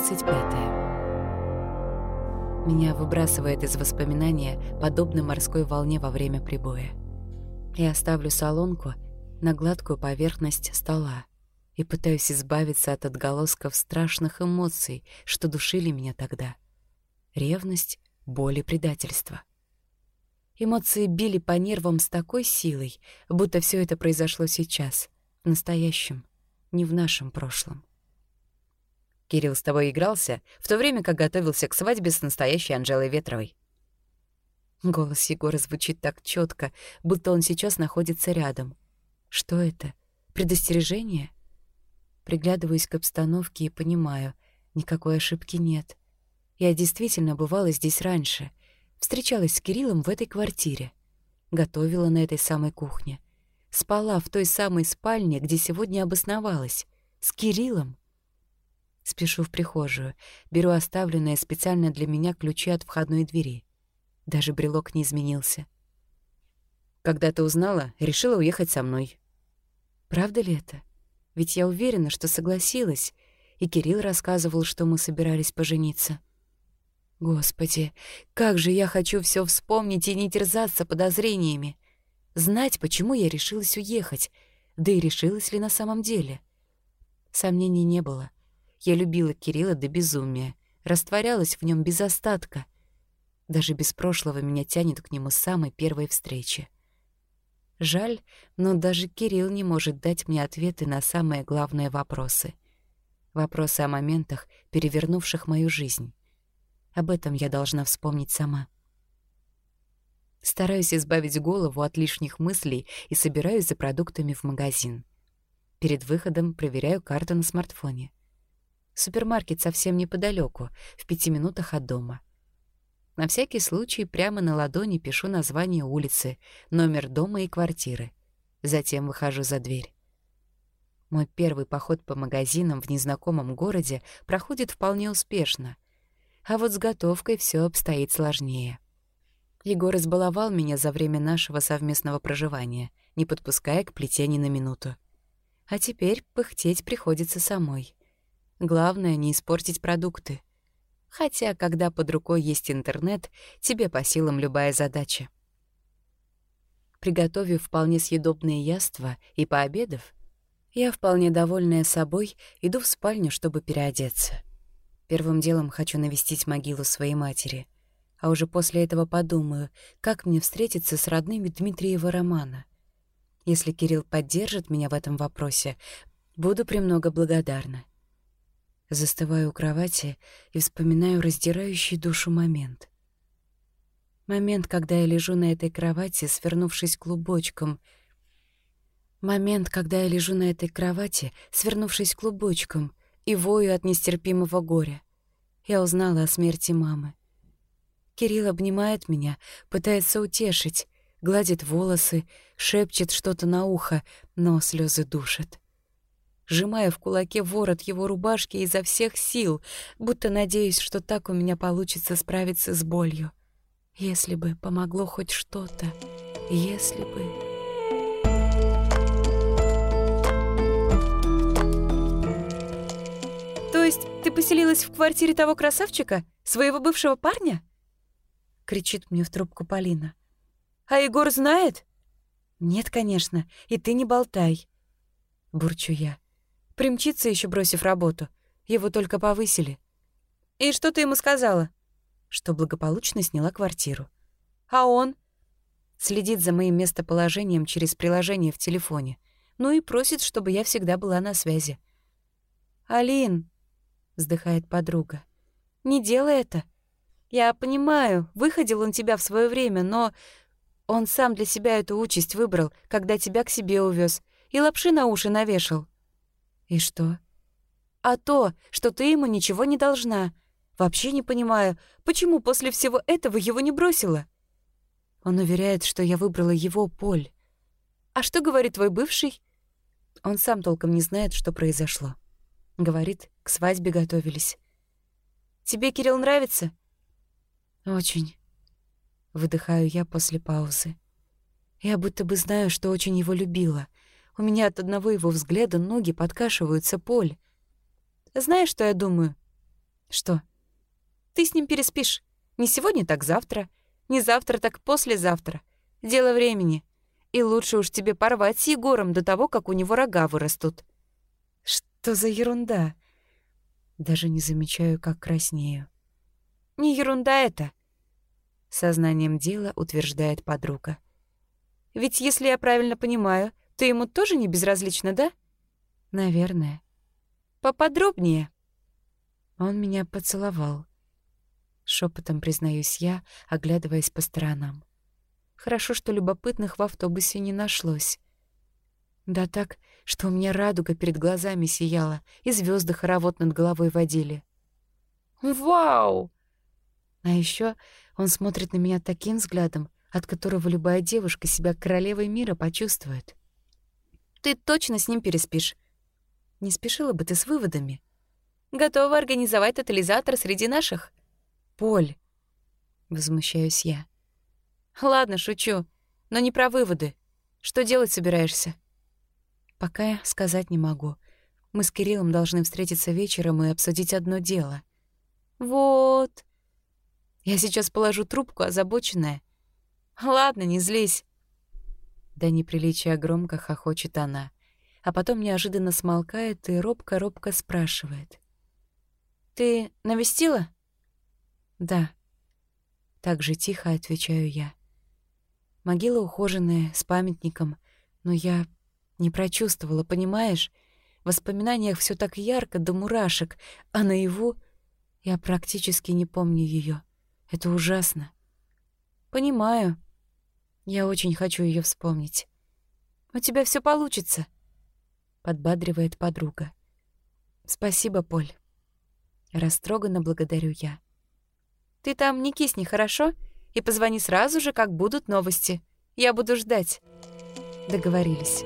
25. Меня выбрасывает из воспоминания, подобно морской волне во время прибоя. Я ставлю солонку на гладкую поверхность стола и пытаюсь избавиться от отголосков страшных эмоций, что душили меня тогда. Ревность, боль и предательство. Эмоции били по нервам с такой силой, будто все это произошло сейчас, в настоящем, не в нашем прошлом. Кирилл с тобой игрался, в то время как готовился к свадьбе с настоящей Анжелой Ветровой. Голос Егора звучит так четко, будто он сейчас находится рядом. Что это? Предостережение? Приглядываюсь к обстановке и понимаю, никакой ошибки нет. Я действительно бывала здесь раньше. Встречалась с Кириллом в этой квартире. Готовила на этой самой кухне. Спала в той самой спальне, где сегодня обосновалась. С Кириллом. Спешу в прихожую, беру оставленные специально для меня ключи от входной двери. Даже брелок не изменился. Когда ты узнала, решила уехать со мной. Правда ли это? Ведь я уверена, что согласилась, и Кирилл рассказывал, что мы собирались пожениться. Господи, как же я хочу все вспомнить и не терзаться подозрениями. Знать, почему я решилась уехать, да и решилась ли на самом деле. Сомнений не было. Я любила Кирилла до безумия, растворялась в нем без остатка. Даже без прошлого меня тянет к нему с самой первой встречи. Жаль, но даже Кирилл не может дать мне ответы на самые главные вопросы. Вопросы о моментах, перевернувших мою жизнь. Об этом я должна вспомнить сама. Стараюсь избавить голову от лишних мыслей и собираюсь за продуктами в магазин. Перед выходом проверяю карту на смартфоне. Супермаркет совсем неподалеку, в пяти минутах от дома. На всякий случай прямо на ладони пишу название улицы, номер дома и квартиры. Затем выхожу за дверь. Мой первый поход по магазинам в незнакомом городе проходит вполне успешно. А вот с готовкой все обстоит сложнее. Егор избаловал меня за время нашего совместного проживания, не подпуская к плите ни на минуту. А теперь пыхтеть приходится самой. Главное — не испортить продукты. Хотя, когда под рукой есть интернет, тебе по силам любая задача. Приготовив вполне съедобные яства и пообедав, я, вполне довольная собой, иду в спальню, чтобы переодеться. Первым делом хочу навестить могилу своей матери, а уже после этого подумаю, как мне встретиться с родными Дмитриева романа. Если Кирилл поддержит меня в этом вопросе, буду премного благодарна. Застываю у кровати и вспоминаю раздирающий душу момент. Момент, когда я лежу на этой кровати, свернувшись клубочком. Момент, когда я лежу на этой кровати, свернувшись клубочком, и вою от нестерпимого горя. Я узнала о смерти мамы. Кирилл обнимает меня, пытается утешить, гладит волосы, шепчет что-то на ухо, но слезы душат сжимая в кулаке ворот его рубашки изо всех сил, будто надеюсь, что так у меня получится справиться с болью. Если бы помогло хоть что-то, если бы... То есть ты поселилась в квартире того красавчика, своего бывшего парня? Кричит мне в трубку Полина. А Егор знает? Нет, конечно, и ты не болтай. Бурчу я. Примчится еще бросив работу. Его только повысили. И что ты ему сказала? Что благополучно сняла квартиру. А он? Следит за моим местоположением через приложение в телефоне. Ну и просит, чтобы я всегда была на связи. «Алин», — вздыхает подруга, — «не делай это. Я понимаю, выходил он тебя в свое время, но он сам для себя эту участь выбрал, когда тебя к себе увез и лапши на уши навешал. «И что?» «А то, что ты ему ничего не должна. Вообще не понимаю, почему после всего этого его не бросила?» Он уверяет, что я выбрала его поль. «А что говорит твой бывший?» Он сам толком не знает, что произошло. Говорит, к свадьбе готовились. «Тебе Кирилл нравится?» «Очень». Выдыхаю я после паузы. Я будто бы знаю, что очень его любила — у меня от одного его взгляда ноги подкашиваются, Поль. Знаешь, что я думаю? Что? Ты с ним переспишь. Не сегодня, так завтра. Не завтра, так послезавтра. Дело времени. И лучше уж тебе порвать с Егором до того, как у него рога вырастут. Что за ерунда? Даже не замечаю, как краснею. Не ерунда это. Сознанием дела утверждает подруга. Ведь если я правильно понимаю, ты ему тоже не безразлична, да? Наверное. Поподробнее. Он меня поцеловал. Шепотом признаюсь я, оглядываясь по сторонам. Хорошо, что любопытных в автобусе не нашлось. Да так, что у меня радуга перед глазами сияла, и звезды хоровод над головой водили. «Вау!» А еще он смотрит на меня таким взглядом, от которого любая девушка себя королевой мира почувствует. «Ты точно с ним переспишь?» «Не спешила бы ты с выводами?» «Готова организовать тотализатор среди наших?» «Поль!» — возмущаюсь я. Ладно, шучу. Но не про выводы. Что делать собираешься? Пока я сказать не могу. Мы с Кириллом должны встретиться вечером и обсудить одно дело. Вот. Я сейчас положу трубку, озабоченная. Ладно, не злись. Да неприличия громко хохочет она, а потом неожиданно смолкает и робко-робко спрашивает. «Ты навестила?» «Да». Так же тихо отвечаю я. Могила ухоженная, с памятником, но я не прочувствовала, понимаешь? В воспоминаниях все так ярко до мурашек, а наяву я практически не помню ее. Это ужасно. Понимаю. Я очень хочу ее вспомнить. У тебя все получится, подбадривает подруга. Спасибо, Поль. Растроганно благодарю я. Ты там не кисни, хорошо? И позвони сразу же, как будут новости. Я буду ждать. Договорились.